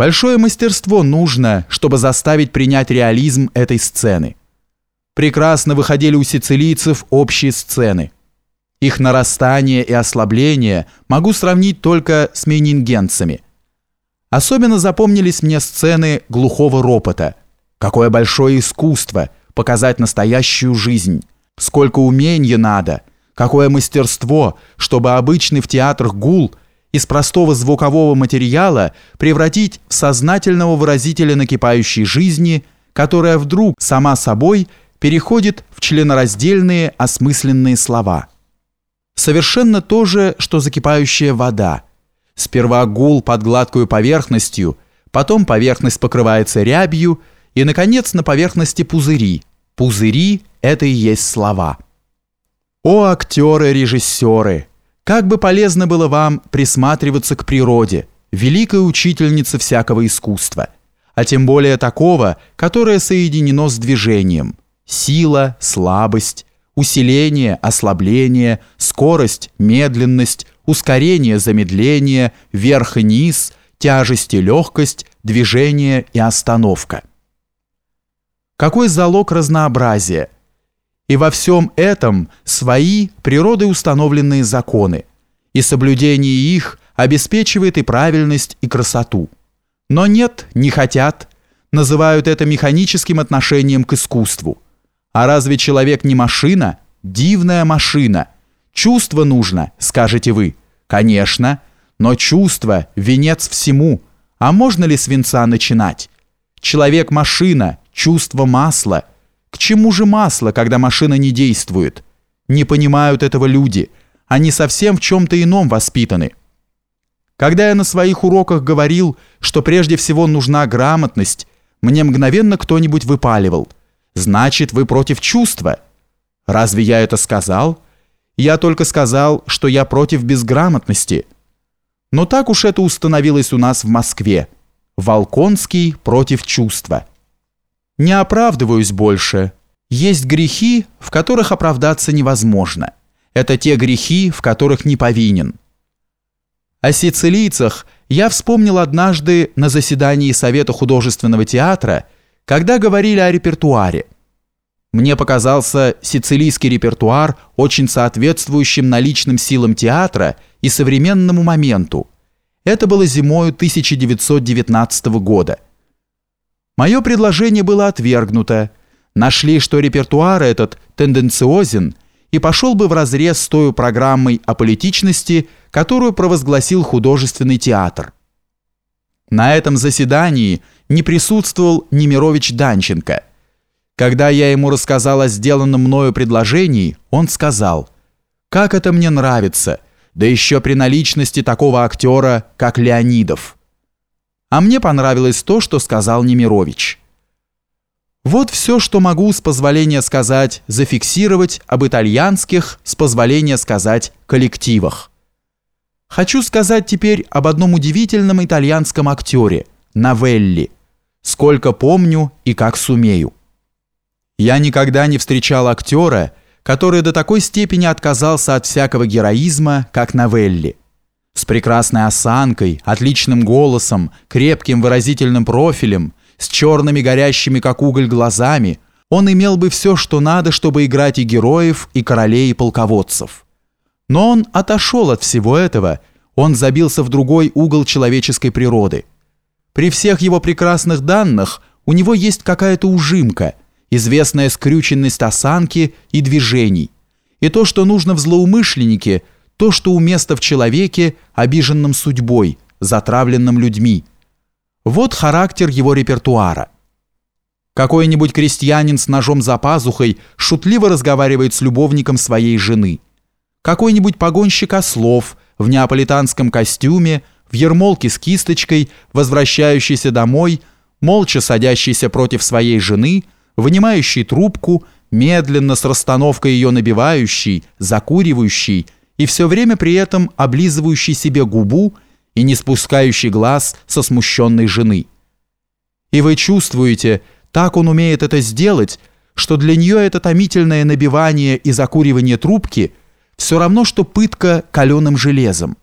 Большое мастерство нужно, чтобы заставить принять реализм этой сцены. Прекрасно выходили у сицилийцев общие сцены. Их нарастание и ослабление могу сравнить только с мейнингенцами. Особенно запомнились мне сцены глухого ропота. Какое большое искусство показать настоящую жизнь. Сколько умения надо. Какое мастерство, чтобы обычный в театрах гул – из простого звукового материала превратить в сознательного выразителя накипающей жизни, которая вдруг сама собой переходит в членораздельные осмысленные слова. Совершенно то же, что закипающая вода. Сперва гул под гладкую поверхностью, потом поверхность покрывается рябью, и, наконец, на поверхности пузыри. Пузыри – это и есть слова. О, актеры-режиссеры! Как бы полезно было вам присматриваться к природе, великой учительнице всякого искусства, а тем более такого, которое соединено с движением. Сила, слабость, усиление, ослабление, скорость, медленность, ускорение, замедление, верх и низ, тяжесть и легкость, движение и остановка. Какой залог разнообразия – и во всем этом свои природой установленные законы, и соблюдение их обеспечивает и правильность, и красоту. Но нет, не хотят, называют это механическим отношением к искусству. А разве человек не машина? Дивная машина. Чувство нужно, скажете вы. Конечно, но чувство – венец всему. А можно ли с венца начинать? Человек – машина, чувство – масло – чему же масло, когда машина не действует? Не понимают этого люди. Они совсем в чем-то ином воспитаны. Когда я на своих уроках говорил, что прежде всего нужна грамотность, мне мгновенно кто-нибудь выпаливал. Значит, вы против чувства. Разве я это сказал? Я только сказал, что я против безграмотности. Но так уж это установилось у нас в Москве. Волконский против чувства. Не оправдываюсь больше. Есть грехи, в которых оправдаться невозможно. Это те грехи, в которых не повинен. О сицилийцах я вспомнил однажды на заседании Совета художественного театра, когда говорили о репертуаре. Мне показался сицилийский репертуар очень соответствующим наличным силам театра и современному моменту. Это было зимою 1919 года – Мое предложение было отвергнуто. Нашли, что репертуар этот тенденциозен и пошел бы вразрез с той программой о политичности, которую провозгласил художественный театр. На этом заседании не присутствовал Немирович Данченко. Когда я ему рассказал о сделанном мною предложении, он сказал, «Как это мне нравится, да еще при наличности такого актера, как Леонидов». А мне понравилось то, что сказал Немирович. Вот все, что могу с позволения сказать, зафиксировать об итальянских, с позволения сказать, коллективах. Хочу сказать теперь об одном удивительном итальянском актере, Новелли, сколько помню и как сумею. Я никогда не встречал актера, который до такой степени отказался от всякого героизма, как Новелли. С прекрасной осанкой, отличным голосом, крепким выразительным профилем, с черными горящими как уголь глазами, он имел бы все, что надо, чтобы играть и героев, и королей, и полководцев. Но он отошел от всего этого, он забился в другой угол человеческой природы. При всех его прекрасных данных у него есть какая-то ужимка, известная скрюченность осанки и движений. И то, что нужно в злоумышленнике – то, что уместно в человеке, обиженном судьбой, затравленном людьми. Вот характер его репертуара. Какой-нибудь крестьянин с ножом за пазухой шутливо разговаривает с любовником своей жены. Какой-нибудь погонщик ослов в неаполитанском костюме, в ермолке с кисточкой, возвращающийся домой, молча садящийся против своей жены, вынимающий трубку, медленно с расстановкой ее набивающий, закуривающий, и все время при этом облизывающий себе губу и не спускающий глаз со смущенной жены. И вы чувствуете, так он умеет это сделать, что для нее это томительное набивание и закуривание трубки все равно, что пытка каленым железом.